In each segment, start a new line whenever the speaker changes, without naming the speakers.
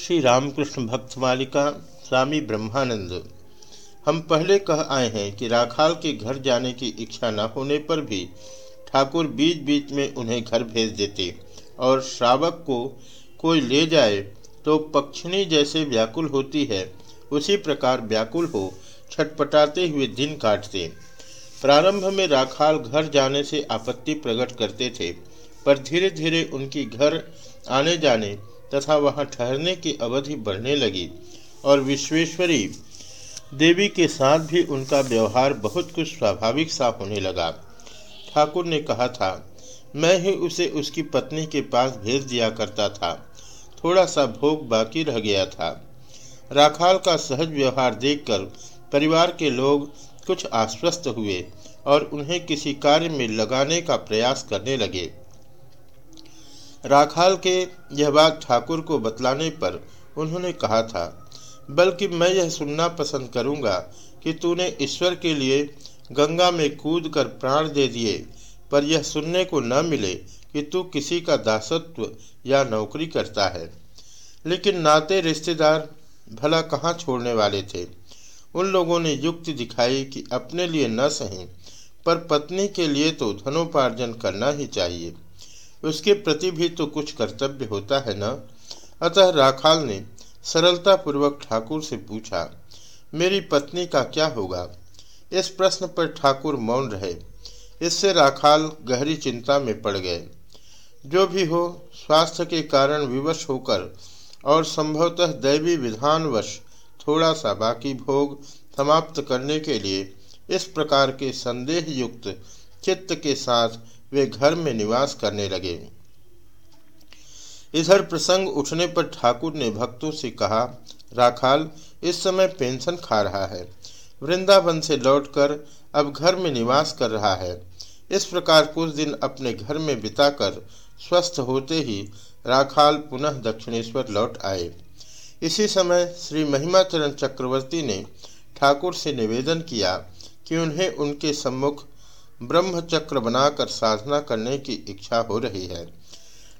श्री रामकृष्ण भक्त मालिका स्वामी ब्रह्मानंद, हम पहले कह आए हैं कि राखाल के घर जाने की इच्छा न होने पर भी ठाकुर बीच बीच में उन्हें घर भेज देते और श्रावक को कोई ले जाए तो पक्षिणी जैसे व्याकुल होती है, उसी प्रकार व्याकुल हो छटपटाते हुए दिन काटते। प्रारंभ में राखाल घर जाने से आपत्ति प्रकट करते थे, पर धीरे धीरे उनकी घर आने जाने तथा वहाँ ठहरने की अवधि बढ़ने लगी और विश्वेश्वरी देवी के साथ भी उनका व्यवहार बहुत कुछ स्वाभाविक सा होने लगा। ठाकुर ने कहा था, मैं ही उसे उसकी पत्नी के पास भेज दिया करता था। थोड़ा सा भोग बाकी रह गया था। राखाल का सहज व्यवहार देखकर परिवार के लोग कुछ आश्वस्त हुए और उन्हें किसी कार्य में लगाने का प्रयास करने लगे। राखाल के यह बात ठाकुर को बतलाने पर उन्होंने कहा था, बल्कि मैं यह सुनना पसंद करूँगा कि तूने ईश्वर के लिए गंगा में कूद कर प्राण दे दिए, पर यह सुनने को न मिले कि तू किसी का दासत्व या नौकरी करता है। लेकिन नाते रिश्तेदार भला कहाँ छोड़ने वाले थे? उन लोगों ने युक्ति दिखाई कि अपने लिए न सही, पर पत्नी के लिए तो धनोपार्जन करना ही चाहिए। उसके प्रति भी तो कुछ कर्तव्य होता है न? अतः राखाल ने सरलता पूर्वक ठाकुर से पूछा, मेरी पत्नी का क्या होगा? इस प्रश्न पर ठाकुर मौन रहे। इससे राखाल गहरी चिंता में पड़ गए। जो भी हो, स्वास्थ्य के कारण विवश होकर और संभवतः दैवी विधानवश थोड़ा सा बाकी भोग समाप्त करने के लिए इस प्रकार के संदेह युक्त चित्त के साथ वे घर में निवास करने लगे। इधर प्रसंग उठने पर ठाकुर ने भक्तों से कहा, राखाल, इस समय पेंशन खा रहा है। वृंदावन से लौटकर अब घर में निवास कर रहा है। इस प्रकार कुछ दिन अपने घर में बिताकर स्वस्थ होते ही राखाल पुनः दक्षिणेश्वर लौट आए। इसी समय श्री महिमाचरण चक्रवर्ती ने ठाकुर से निवेदन किया कि उन्हें उनके सम्मुख ब्रह्मचक्र बनाकर साधना करने की इच्छा हो रही है।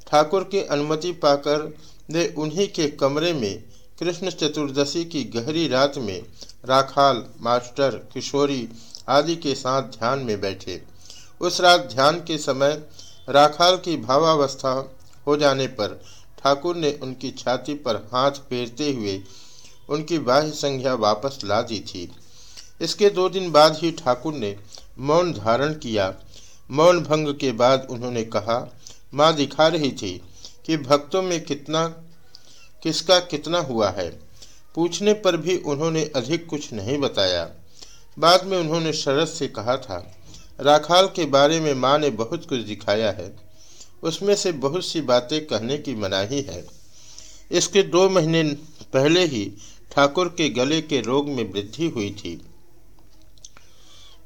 ठाकुर की अनुमति पाकर वे उन्हीं के कमरे में कृष्ण चतुर्दशी की गहरी रात में राखाल, मास्टर, किशोरी आदि के साथ ध्यान में बैठे। उस रात ध्यान के समय राखाल की भावावस्था हो जाने पर ठाकुर ने उनकी छाती पर हाथ फेरते हुए उनकी बाह्य संज्ञा वापस ला दी थी। इसके दो दिन बाद ही ठाकुर ने मौन धारण किया। मौन भंग के बाद उन्होंने कहा, माँ दिखा रही थी कि भक्तों में कितना, किसका कितना हुआ है। पूछने पर भी उन्होंने अधिक कुछ नहीं बताया। बाद में उन्होंने शरद से कहा था, राखाल के बारे में माँ ने बहुत कुछ दिखाया है। उसमें से बहुत सी बातें कहने की मनाही है। इसके दो महीने पहले ही ठाकुर के गले के रोग में वृद्धि हुई थी।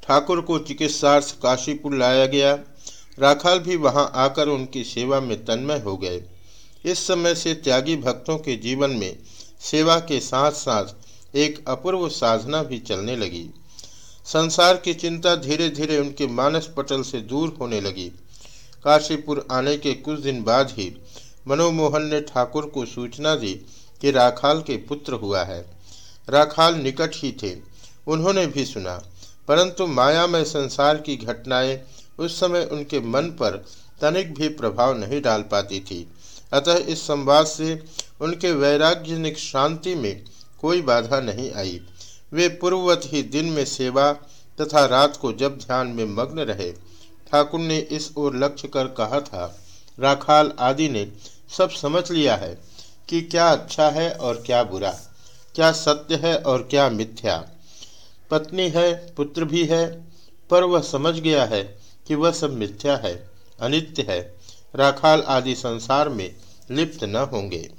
ठाकुर को चिकित्सार्थ काशीपुर लाया गया। राखाल भी वहाँ आकर उनकी सेवा में तन्मय हो गए। इस समय से त्यागी भक्तों के जीवन में सेवा के साथ साथ एक अपूर्व साधना भी चलने लगी। संसार की चिंता धीरे धीरे उनके मानस पटल से दूर होने लगी। काशीपुर आने के कुछ दिन बाद ही मनोमोहन ने ठाकुर को सूचना दी कि राखाल के पुत्र हुआ है। राखाल निकट ही थे। उन्होंने भी सुना। परंतु मायामय संसार की घटनाएँ उस समय उनके मन पर तनिक भी प्रभाव नहीं डाल पाती थी। अतः इस संवाद से उनके वैराग्यनिक शांति में कोई बाधा नहीं आई। वे पूर्ववत ही दिन में सेवा तथा रात को जब ध्यान में मग्न रहे, ठाकुर ने इस ओर लक्ष्य कर कहा था, राखाल आदि ने सब समझ लिया है कि क्या अच्छा है और क्या बुरा, क्या सत्य है और क्या मिथ्या। पत्नी है, पुत्र भी है, पर वह समझ गया है कि वह सब मिथ्या है, अनित्य है। राखाल आदि संसार में लिप्त न होंगे।